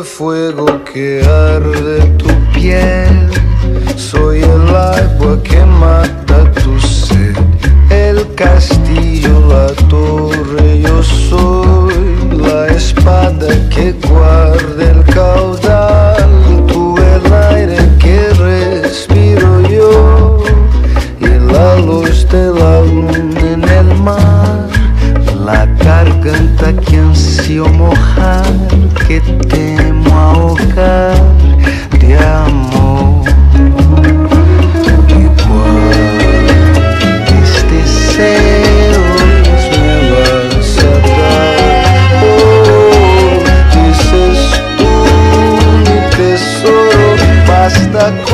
el fuego que arde tu piel. Soy el agua que mata tu sed. El castillo, la torre, yo soy la espada que guarda el caudal. 같아.